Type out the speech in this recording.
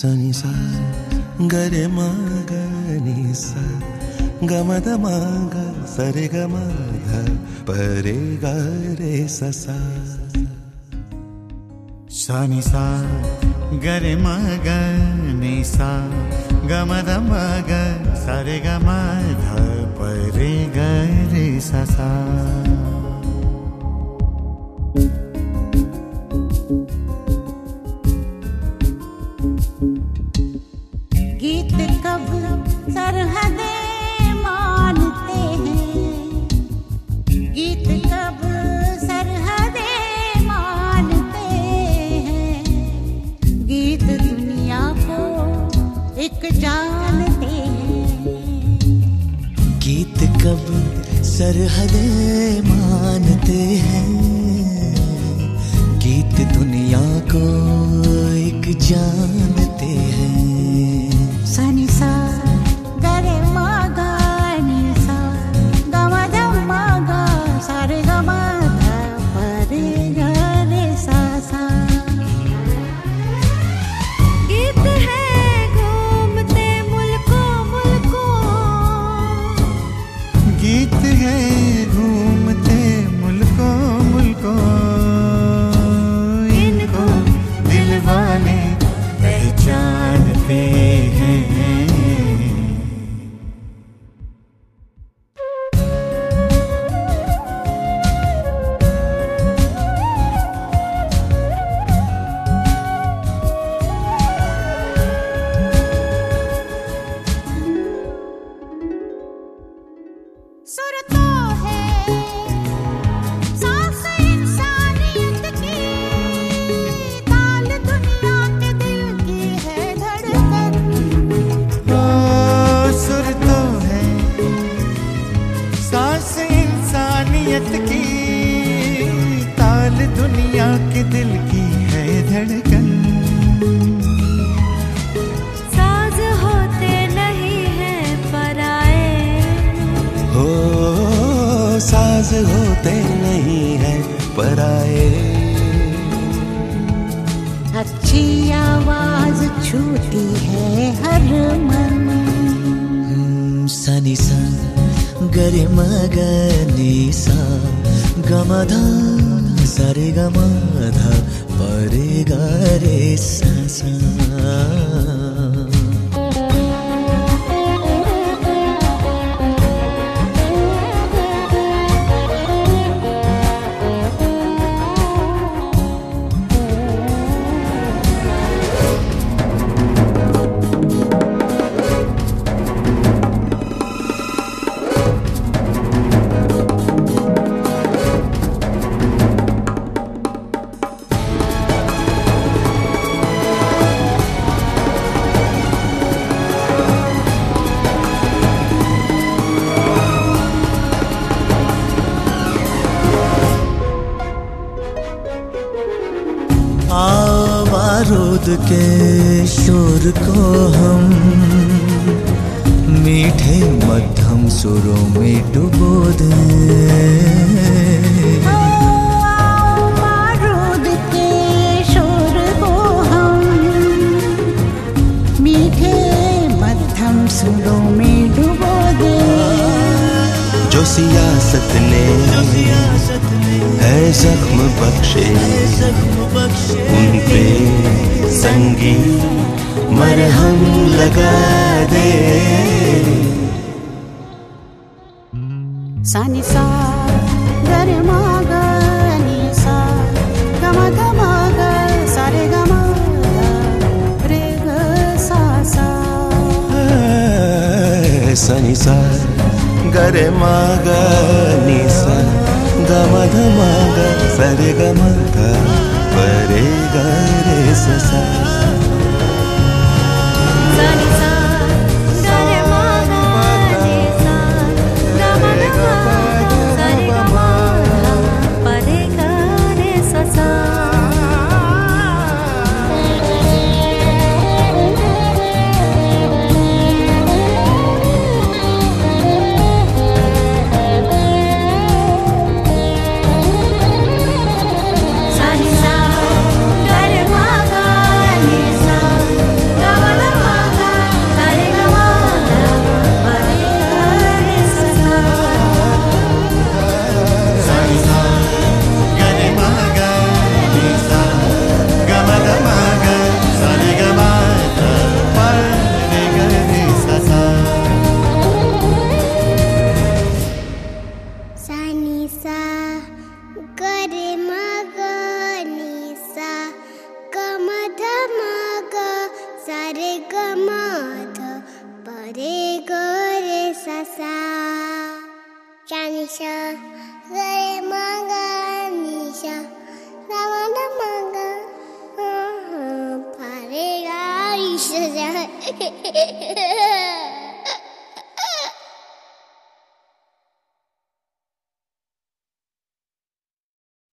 सनि सा गरे मा गनि सा गमद माग, सरे गमध परे गरे ससा। सनि सा गरे मग नि सा गमद मग, सरे गमध परे गरे ससा। सरहदे मानते हैं। गीत दुनिया को एक जानते इंसानियत की ताल दुनिया के दिल की है धड़कन। साज होते नहीं है पराए। हो साज होते नहीं है पराए। अच्छी आवाज़ छूती है हर मन। सनी सनि सा गरे मगनि सा गमधा सरे गमधा परे गरे सा के शोर को हम मीठे मध्यम सुरों में डुबो दें। के शोर को हम मीठे मध्यम सुरों में डुबो दे। जो सियासत ने है जख्म बख्शे उन पे संगीत मरहम लगा दे। सनि सा गरे मा ग सा ग म ध म ग सा रे ग रे ग सा। सा सनि सा गरे माग नि सा गम माग सरे गम ध परे गरे। स Hare Gore Sasa Janisha Hare Manga Nisha Ramana Manga Pare Garisha